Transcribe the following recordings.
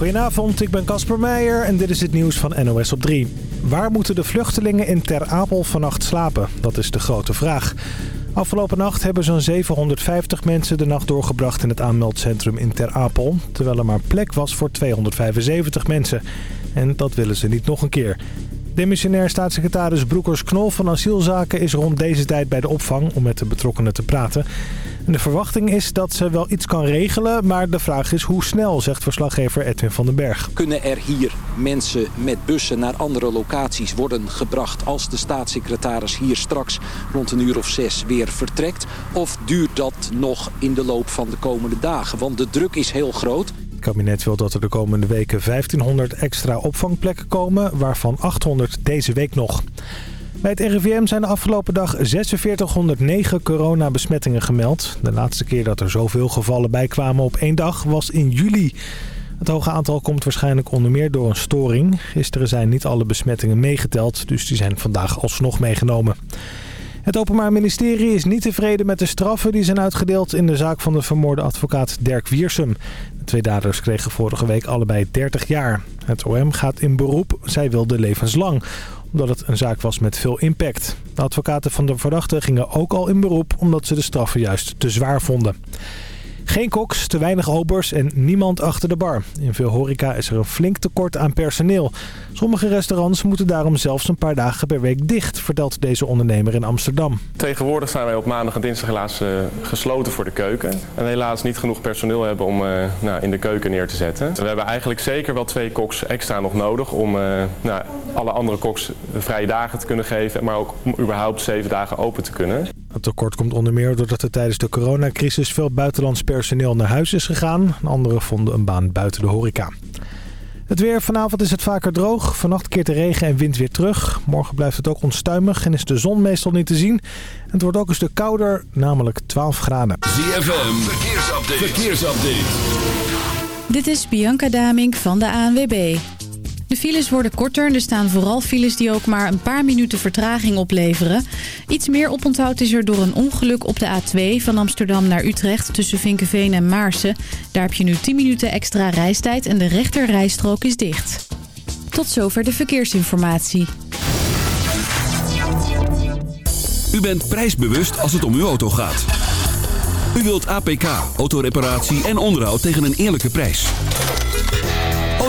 Goedenavond, ik ben Casper Meijer en dit is het nieuws van NOS op 3. Waar moeten de vluchtelingen in Ter Apel vannacht slapen? Dat is de grote vraag. Afgelopen nacht hebben zo'n 750 mensen de nacht doorgebracht in het aanmeldcentrum in Ter Apel. Terwijl er maar plek was voor 275 mensen. En dat willen ze niet nog een keer. Demissionair staatssecretaris Broekers-Knol van Asielzaken is rond deze tijd bij de opvang om met de betrokkenen te praten. De verwachting is dat ze wel iets kan regelen, maar de vraag is hoe snel, zegt verslaggever Edwin van den Berg. Kunnen er hier mensen met bussen naar andere locaties worden gebracht als de staatssecretaris hier straks rond een uur of zes weer vertrekt? Of duurt dat nog in de loop van de komende dagen? Want de druk is heel groot. Het kabinet wil dat er de komende weken 1500 extra opvangplekken komen, waarvan 800 deze week nog. Bij het RIVM zijn de afgelopen dag 4609 coronabesmettingen gemeld. De laatste keer dat er zoveel gevallen bijkwamen op één dag was in juli. Het hoge aantal komt waarschijnlijk onder meer door een storing. Gisteren zijn niet alle besmettingen meegeteld, dus die zijn vandaag alsnog meegenomen. Het Openbaar Ministerie is niet tevreden met de straffen die zijn uitgedeeld in de zaak van de vermoorde advocaat Dirk Wiersum. De twee daders kregen vorige week allebei 30 jaar. Het OM gaat in beroep, zij wilde levenslang omdat het een zaak was met veel impact. De advocaten van de verdachte gingen ook al in beroep omdat ze de straffen juist te zwaar vonden. Geen koks, te weinig obers en niemand achter de bar. In veel horeca is er een flink tekort aan personeel. Sommige restaurants moeten daarom zelfs een paar dagen per week dicht, vertelt deze ondernemer in Amsterdam. Tegenwoordig zijn wij op maandag en dinsdag helaas uh, gesloten voor de keuken. En helaas niet genoeg personeel hebben om uh, nou, in de keuken neer te zetten. We hebben eigenlijk zeker wel twee koks extra nog nodig om uh, nou, alle andere koks vrije dagen te kunnen geven. Maar ook om überhaupt zeven dagen open te kunnen. Het tekort komt onder meer doordat er tijdens de coronacrisis veel buitenlands personeel naar huis is gegaan. Anderen vonden een baan buiten de horeca. Het weer vanavond is het vaker droog. Vannacht keert de regen en wind weer terug. Morgen blijft het ook onstuimig en is de zon meestal niet te zien. Het wordt ook een stuk kouder, namelijk 12 graden. ZFM, verkeersupdate. verkeersupdate. Dit is Bianca Damink van de ANWB. De files worden korter en er staan vooral files die ook maar een paar minuten vertraging opleveren. Iets meer oponthoud is er door een ongeluk op de A2 van Amsterdam naar Utrecht tussen Vinkenveen en Maarsen. Daar heb je nu 10 minuten extra reistijd en de rechter rijstrook is dicht. Tot zover de verkeersinformatie. U bent prijsbewust als het om uw auto gaat. U wilt APK, autoreparatie en onderhoud tegen een eerlijke prijs.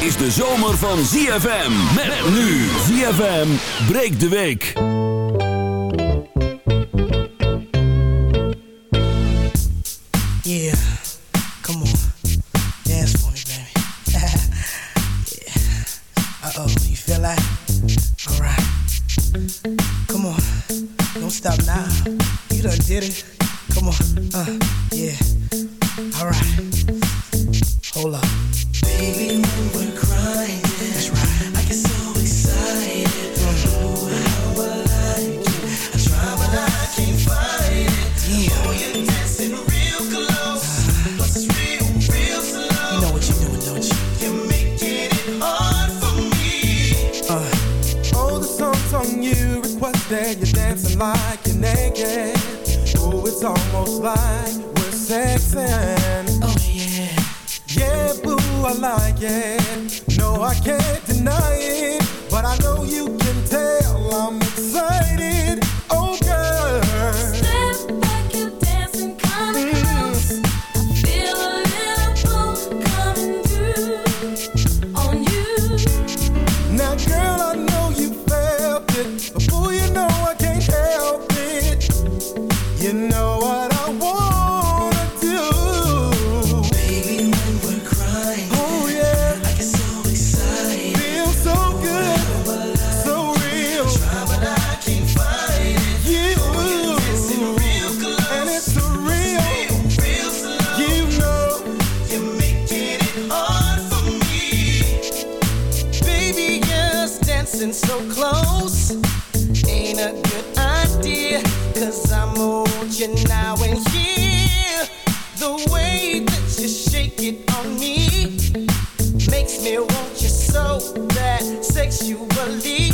Is de zomer van ZFM. Met nu ZFM breekt de week. a good idea. Cause I'm old, you now and here. The way that you shake it on me makes me want you so bad sexually.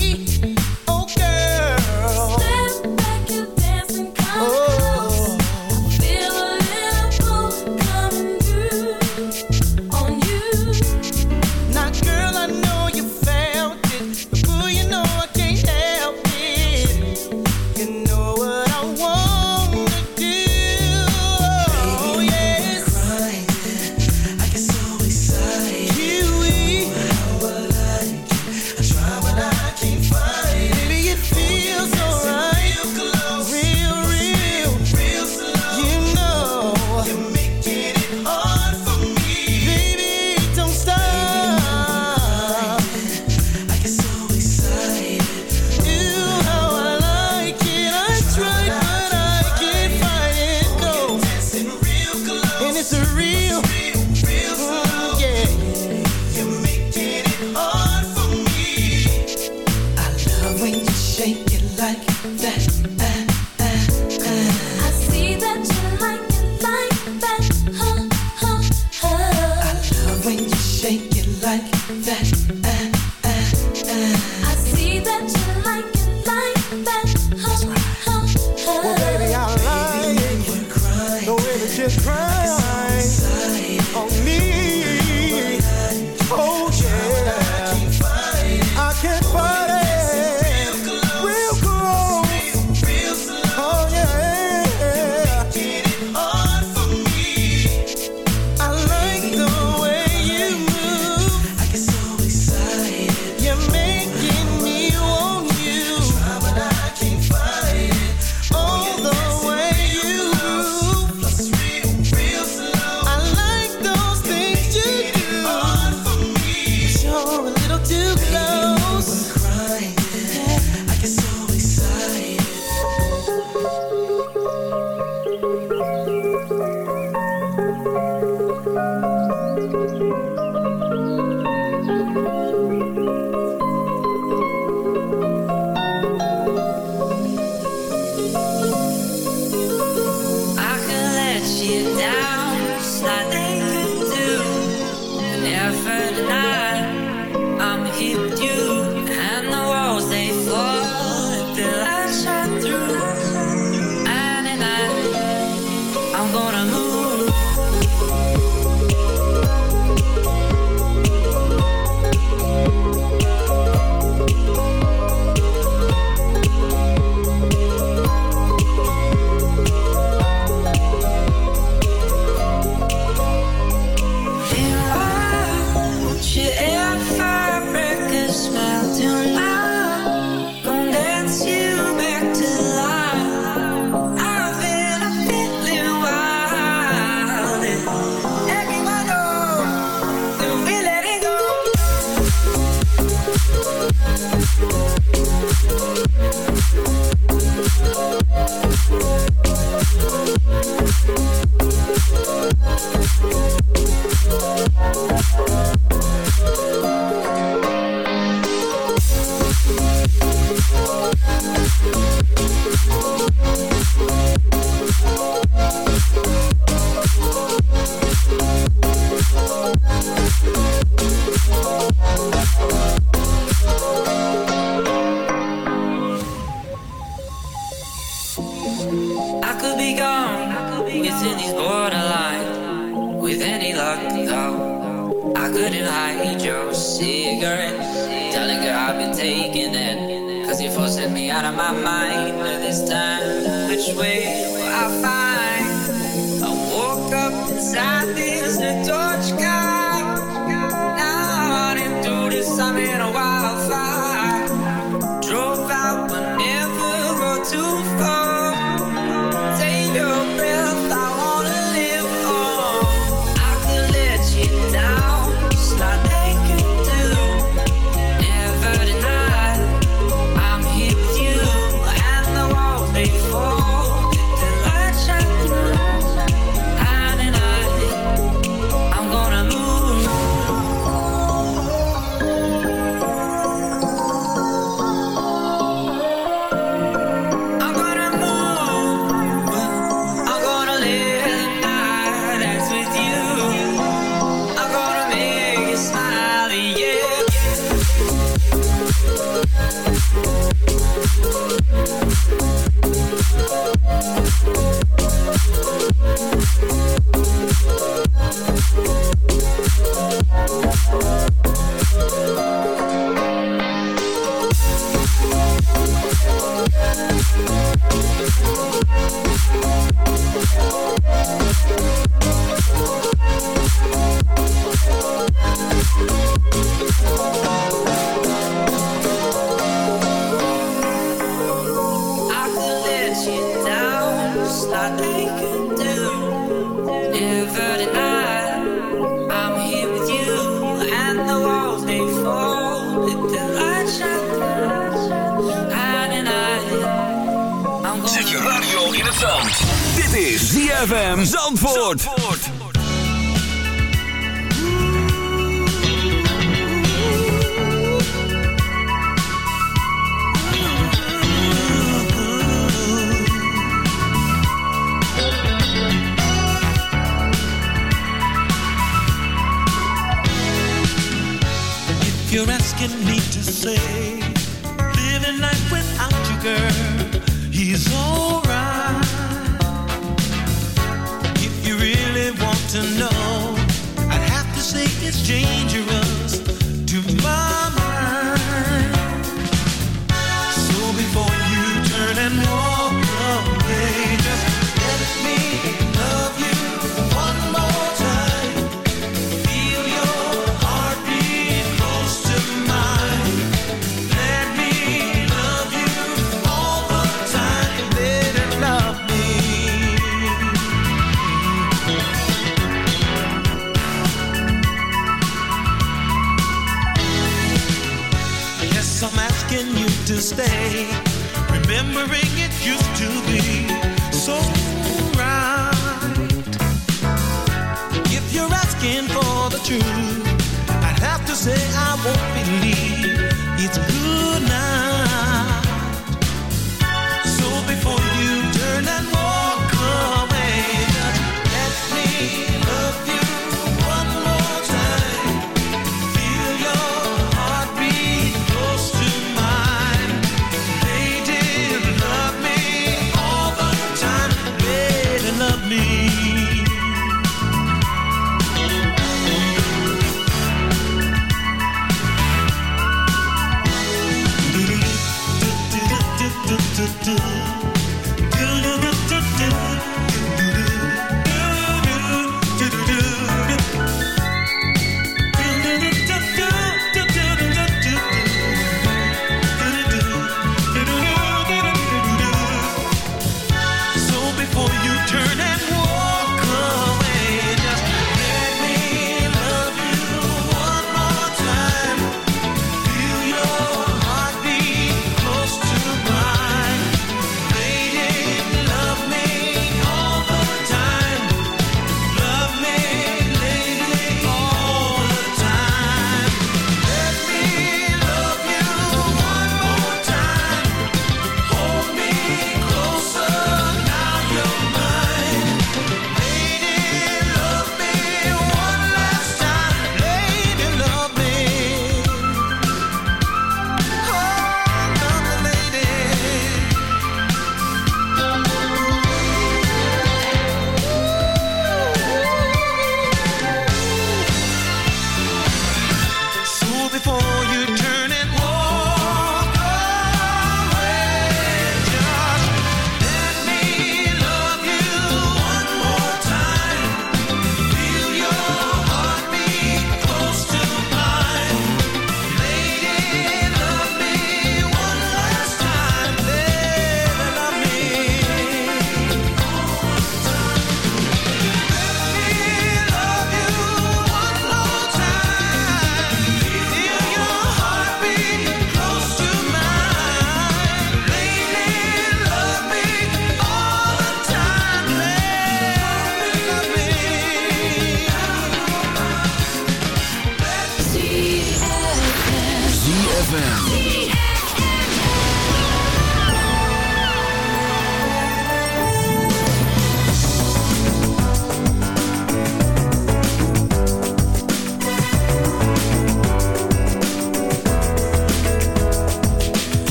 Zandvoort.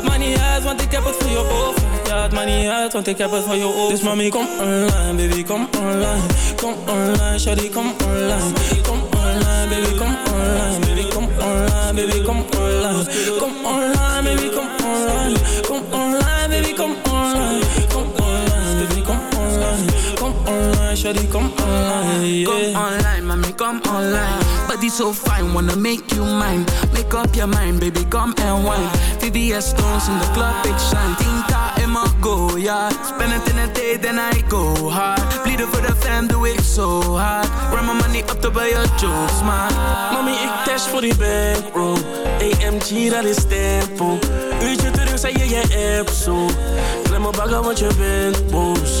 Het maakt niet uit, want ik heb het voor je over. Ja, het maakt niet uit, want ik heb het voor je over. Dus mami, kom online, baby, kom online. Kom online, shawty, kom online. Kom online, baby, kom online. Baby, kom online, baby, kom online. Kom online, baby, kom online. Kom online, baby, kom online. Kom online, shawty, kom online yeah. Come online, mommy, come online. Body so fine, wanna make you mine. Make up your mind, baby, come and wine. VVS stones in the club, big shine. Tinta in my go, yeah. Spend it in a day, then I go hard. Bleeden for the fam, do it so hard. Run my money up to buy your jokes, man. Mami, ik dash voor die bankroll. AMG, dat is tempo. Uurtje terug, zei je je app zo. Klem me bagger, want je bent boos.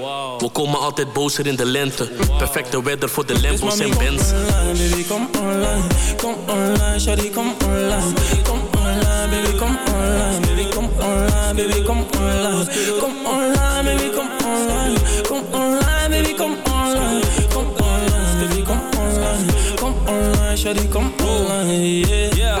We komen altijd bozer in de lente. Perfecte weather voor de Lambos en Benz. online, baby, kom online. Kom online, shawty, kom online. Kom online, baby, kom online. Baby, kom online, baby, kom online. Kom online, baby, kom online. Kom online, baby, kom online. Kom online, baby, kom online. Kom online, shawty, kom online, yeah.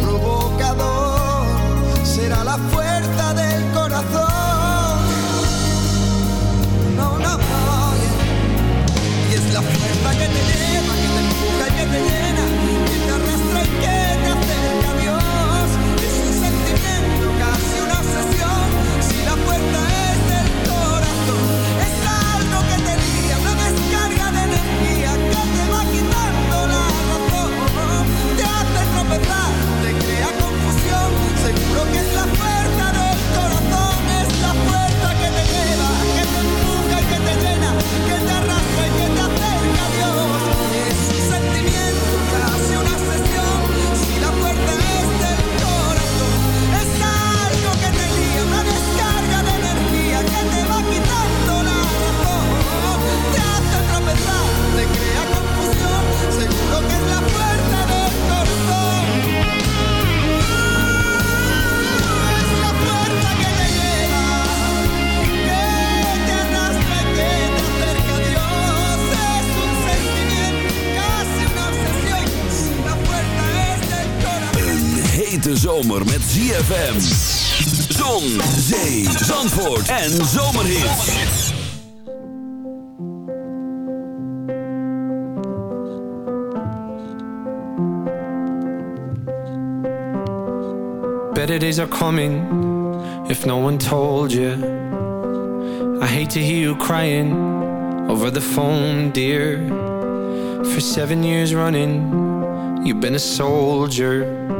provocador será la fuerza del corazón. No, no, no. Y es la fuerza que te lleva, que te empuja y que te llena, que te arrastra y que te De zomer met ZFM. Zon, zee, zandvoort en zomerhit. Better days are coming, if no one told you. I hate to hear you crying over the phone, dear. For seven years running, you've been a soldier.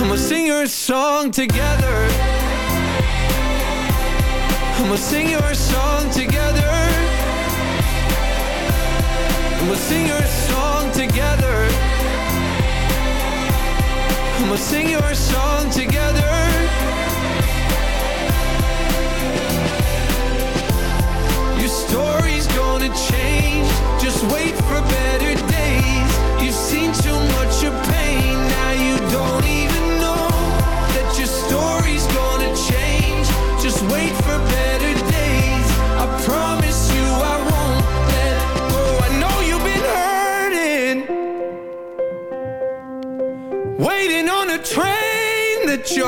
we'll sing your song together. We'll sing your song together. We'll sing your song together. We'll sing your song together. Your story's gonna change. Just wait for better days. You've seen too much of pain. Now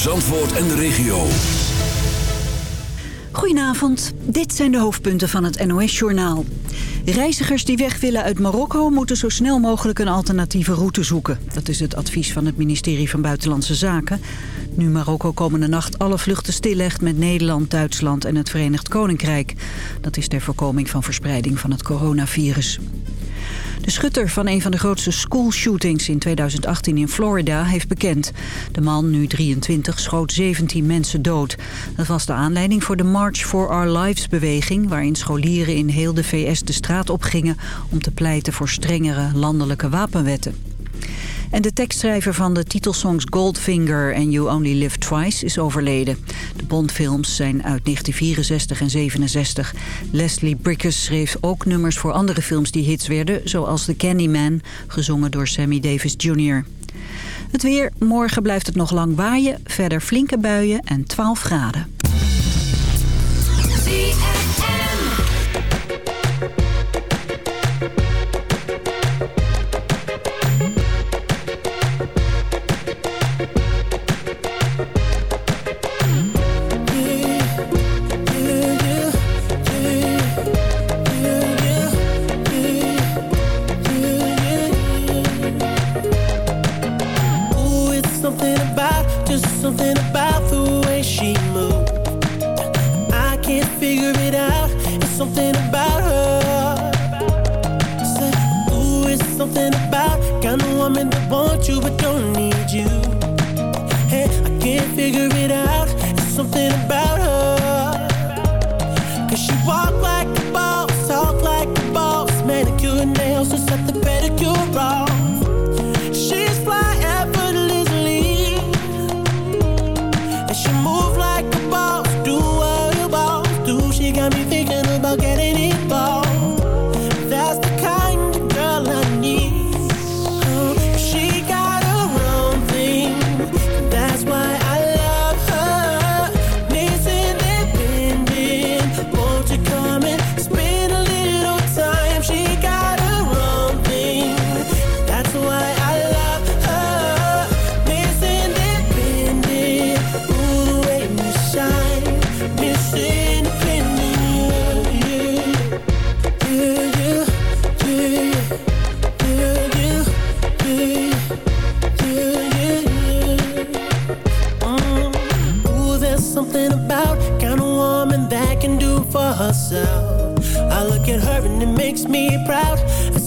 Zandvoort en de regio. Goedenavond, dit zijn de hoofdpunten van het NOS-journaal. Reizigers die weg willen uit Marokko moeten zo snel mogelijk een alternatieve route zoeken. Dat is het advies van het ministerie van Buitenlandse Zaken. Nu Marokko komende nacht alle vluchten stillegt met Nederland, Duitsland en het Verenigd Koninkrijk. Dat is ter voorkoming van verspreiding van het coronavirus. De schutter van een van de grootste schoolshootings in 2018 in Florida heeft bekend. De man, nu 23, schoot 17 mensen dood. Dat was de aanleiding voor de March for Our Lives beweging... waarin scholieren in heel de VS de straat op gingen... om te pleiten voor strengere landelijke wapenwetten. En de tekstschrijver van de titelsongs Goldfinger en You Only Live Twice is overleden. De Bondfilms zijn uit 1964 en 67. Leslie Bricusse schreef ook nummers voor andere films die hits werden... zoals The Candyman, gezongen door Sammy Davis Jr. Het weer, morgen blijft het nog lang waaien, verder flinke buien en 12 graden.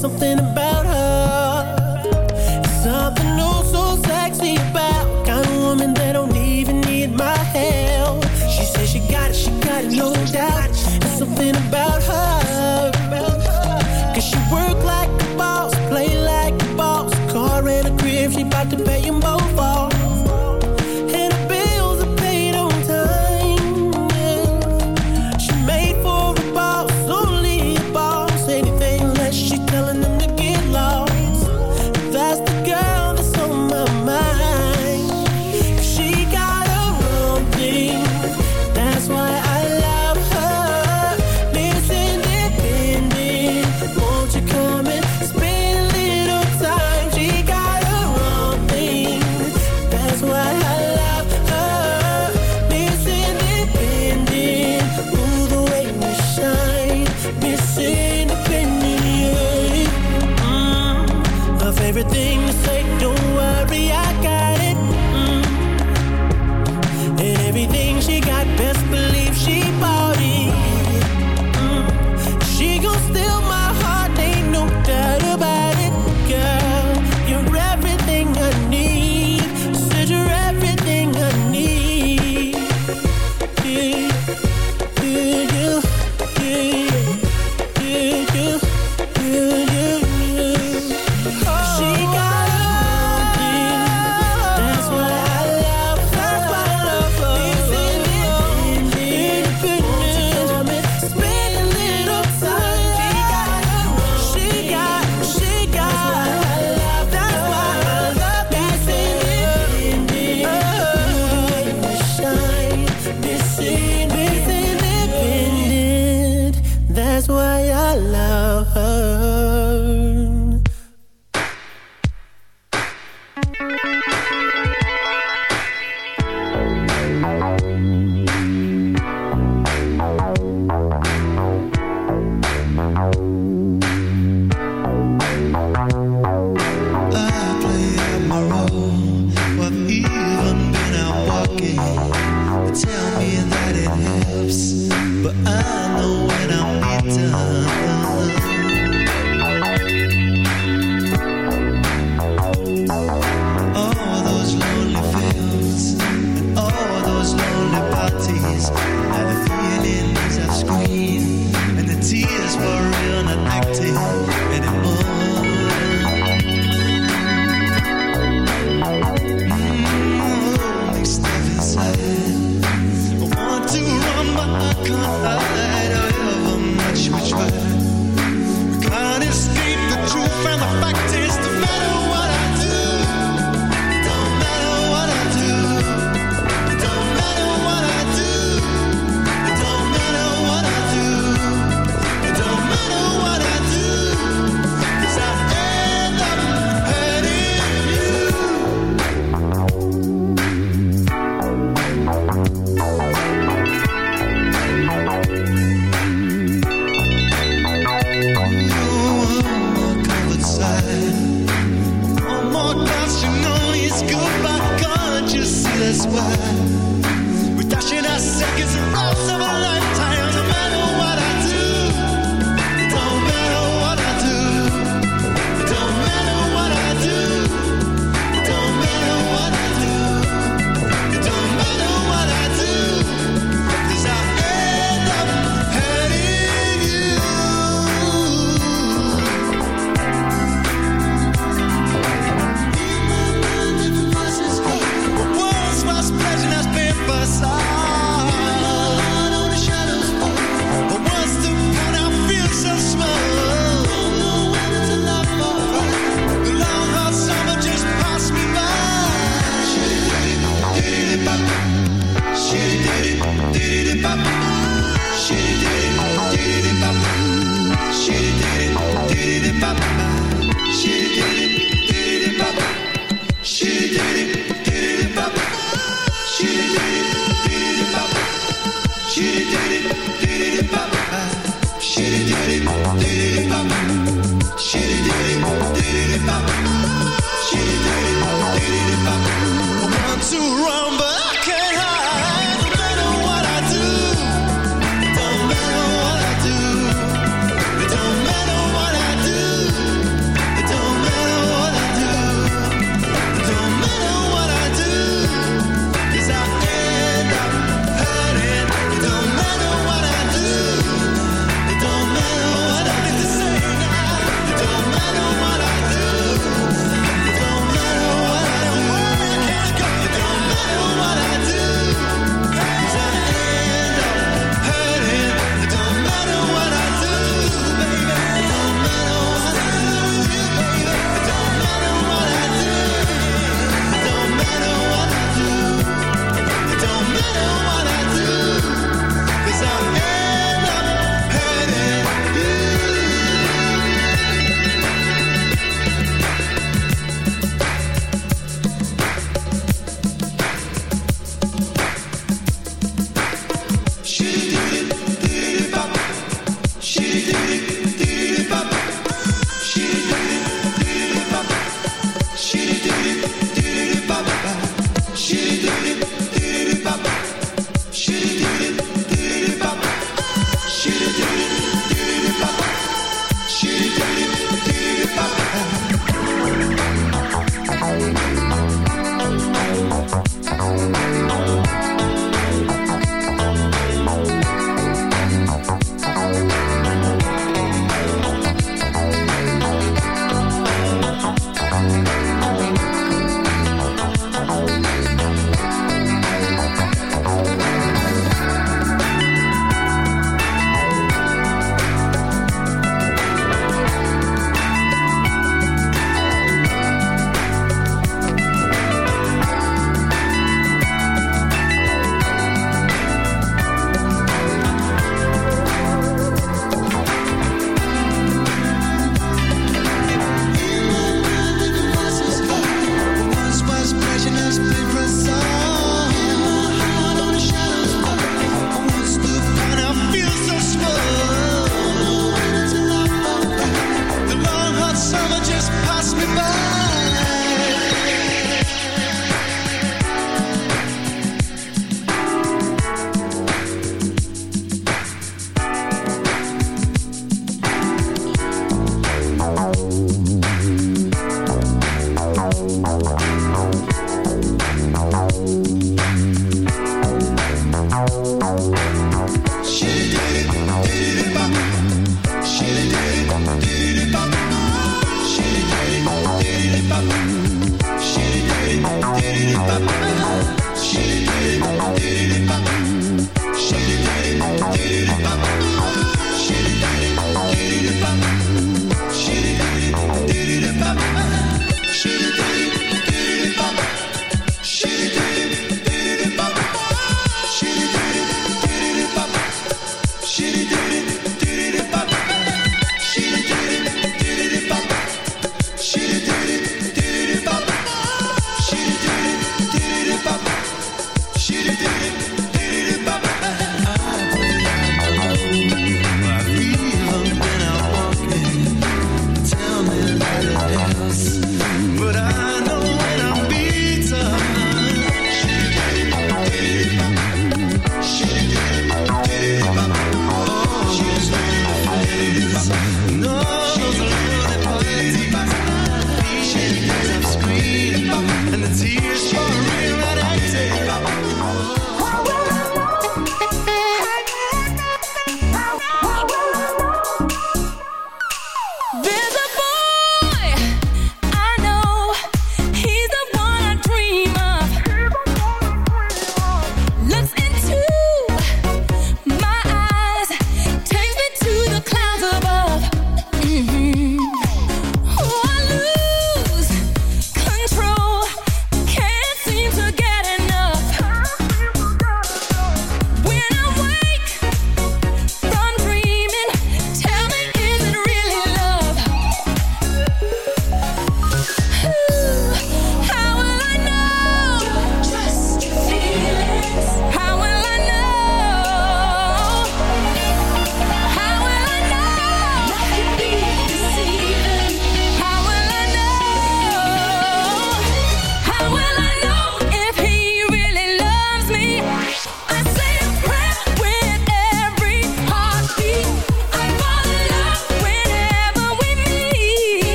Something about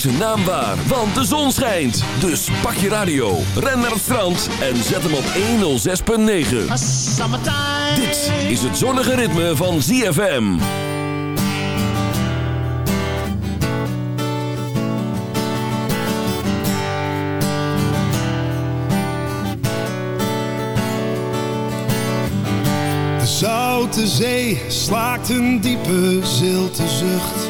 zijn naam waar, want de zon schijnt. Dus pak je radio, ren naar het strand en zet hem op 106.9. Dit is het zonnige ritme van ZFM. De zoute zee slaakt een diepe zilte zucht.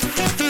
Thank you.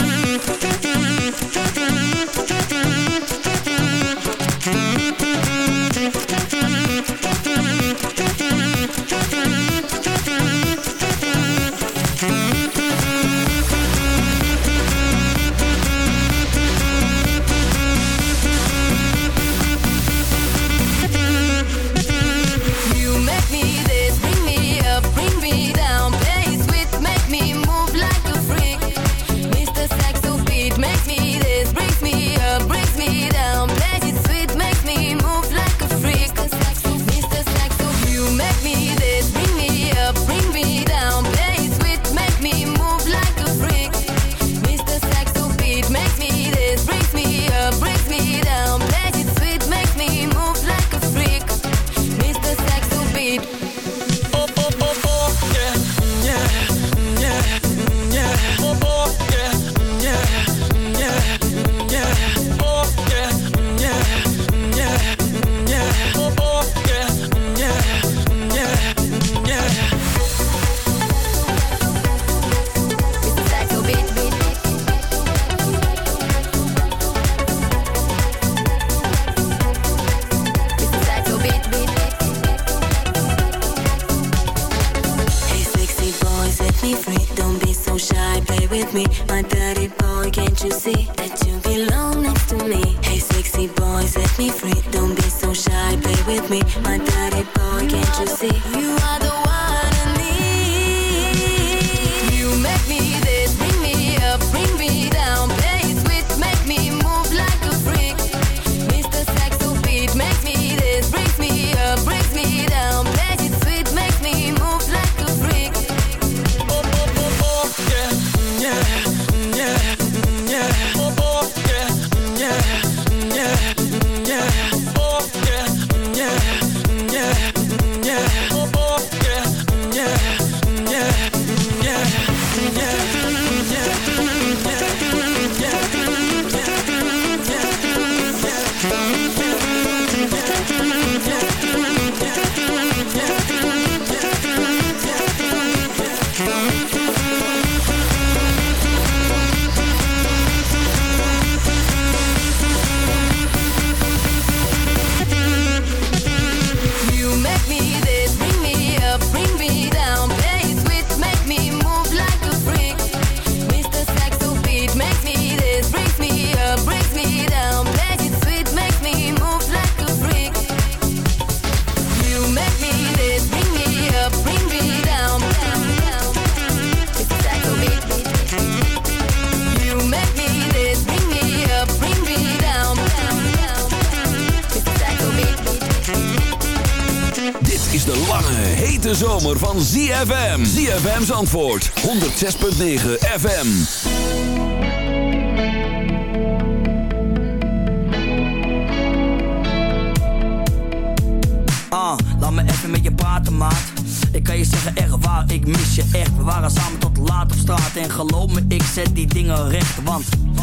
ZFM. ZFM's antwoord. 106.9 FM. Ah, laat me even met je praten, maat. Ik kan je zeggen echt waar, ik mis je echt. We waren samen tot laat op straat en geloof me, ik zet die dingen recht, want...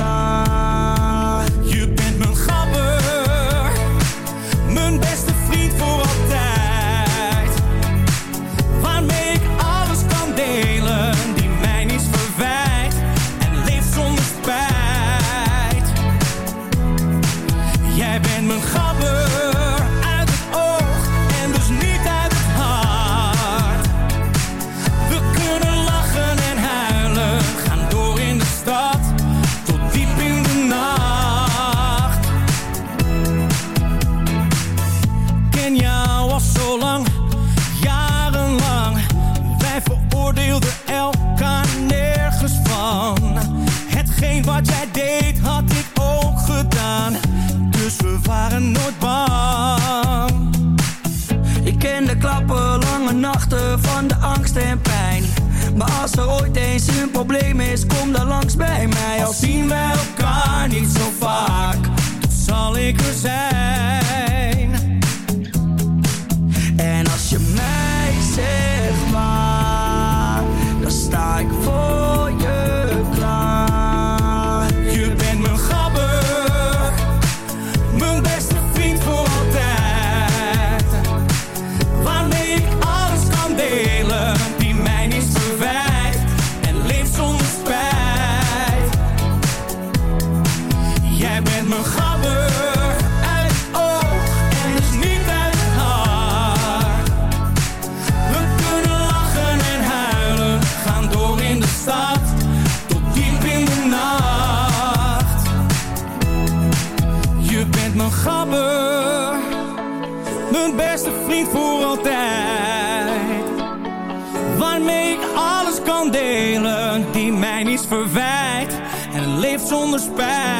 lá. eens een probleem is, kom dan langs bij mij. Al zien we elkaar niet zo vaak, dan zal ik er zijn. zonder spijt.